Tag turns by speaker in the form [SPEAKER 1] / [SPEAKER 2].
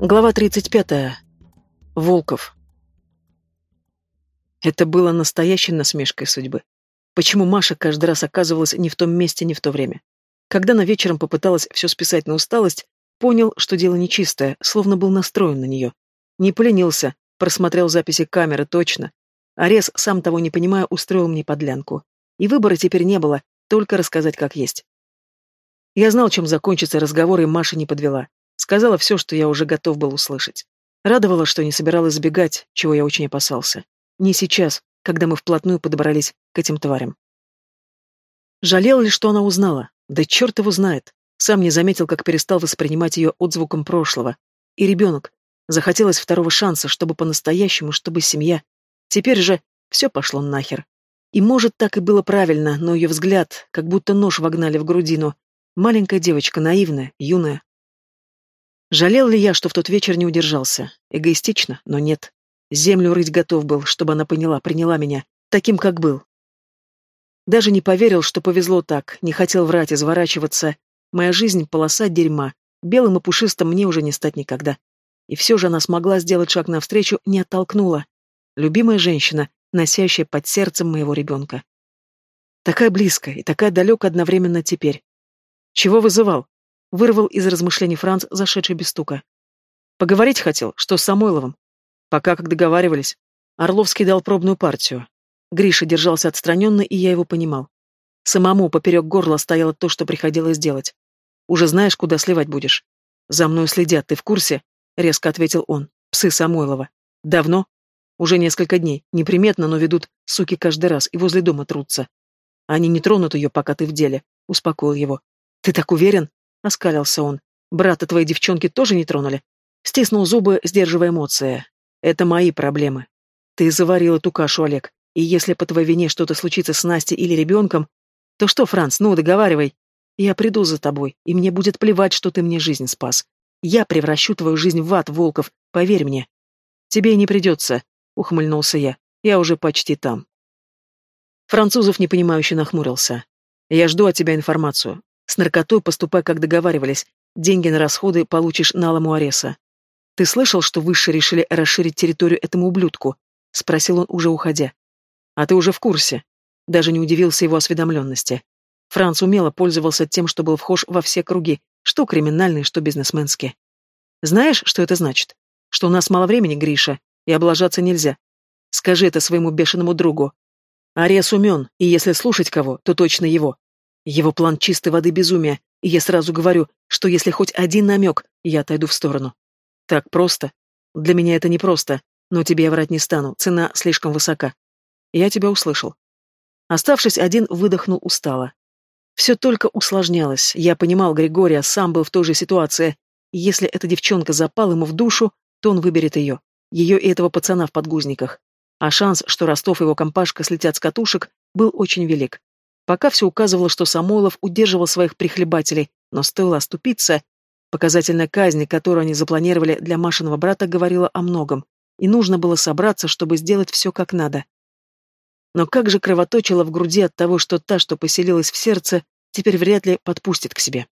[SPEAKER 1] Глава 35. Волков. Это было настоящей насмешкой судьбы. Почему Маша каждый раз оказывалась не в том месте, не в то время? Когда она вечером попыталась все списать на усталость, понял, что дело нечистое, словно был настроен на нее. Не поленился, просмотрел записи камеры точно. Арес, сам того не понимая, устроил мне подлянку. И выбора теперь не было, только рассказать как есть. Я знал, чем закончится разговор, и Маша не подвела. Сказала все, что я уже готов был услышать. Радовало, что не собиралась сбегать, чего я очень опасался. Не сейчас, когда мы вплотную подобрались к этим тварям. Жалел ли, что она узнала? Да черт его знает. Сам не заметил, как перестал воспринимать ее отзвуком прошлого. И ребенок. Захотелось второго шанса, чтобы по-настоящему, чтобы семья. Теперь же все пошло нахер. И может, так и было правильно, но ее взгляд, как будто нож вогнали в грудину. Маленькая девочка, наивная, юная. Жалел ли я, что в тот вечер не удержался? Эгоистично, но нет. Землю рыть готов был, чтобы она поняла, приняла меня, таким, как был. Даже не поверил, что повезло так, не хотел врать, изворачиваться. Моя жизнь — полоса дерьма. Белым и пушистым мне уже не стать никогда. И все же она смогла сделать шаг навстречу, не оттолкнула. Любимая женщина, носящая под сердцем моего ребенка. Такая близкая и такая далекая одновременно теперь. Чего вызывал? Вырвал из размышлений Франц, зашедший без стука. Поговорить хотел, что с Самойловым. Пока как договаривались. Орловский дал пробную партию. Гриша держался отстраненно, и я его понимал. Самому поперек горла стояло то, что приходилось делать. Уже знаешь, куда сливать будешь. За мной следят, ты в курсе? Резко ответил он. Псы Самойлова. Давно? Уже несколько дней. Неприметно, но ведут суки каждый раз и возле дома трутся. Они не тронут ее, пока ты в деле. Успокоил его. Ты так уверен? — оскалился он. «Брата твоей девчонки тоже не тронули?» Стиснул зубы, сдерживая эмоции. «Это мои проблемы. Ты заварил эту кашу, Олег, и если по твоей вине что-то случится с Настей или ребенком, то что, Франц, ну, договаривай. Я приду за тобой, и мне будет плевать, что ты мне жизнь спас. Я превращу твою жизнь в ад, Волков, поверь мне». «Тебе не придется», — ухмыльнулся я. «Я уже почти там». Французов непонимающе нахмурился. «Я жду от тебя информацию. С наркотой поступай, как договаривались. Деньги на расходы получишь на Аламу Ареса. Ты слышал, что высшие решили расширить территорию этому ублюдку? Спросил он, уже уходя. А ты уже в курсе. Даже не удивился его осведомленности. Франц умело пользовался тем, что был вхож во все круги, что криминальные, что бизнесменские. Знаешь, что это значит? Что у нас мало времени, Гриша, и облажаться нельзя. Скажи это своему бешеному другу. Арес умен, и если слушать кого, то точно его. Его план чистой воды безумия, и я сразу говорю, что если хоть один намек, я отойду в сторону. Так просто. Для меня это не просто, но тебе я врать не стану, цена слишком высока. Я тебя услышал. Оставшись один, выдохнул устало. Все только усложнялось. Я понимал Григория, сам был в той же ситуации. Если эта девчонка запала ему в душу, то он выберет ее. Ее и этого пацана в подгузниках. А шанс, что Ростов и его компашка слетят с катушек, был очень велик. Пока все указывало, что Самойлов удерживал своих прихлебателей, но стоило оступиться. Показательная казнь, которую они запланировали для Машиного брата, говорила о многом, и нужно было собраться, чтобы сделать все как надо. Но как же кровоточило в груди от того, что та, что поселилась в сердце, теперь вряд ли подпустит к себе.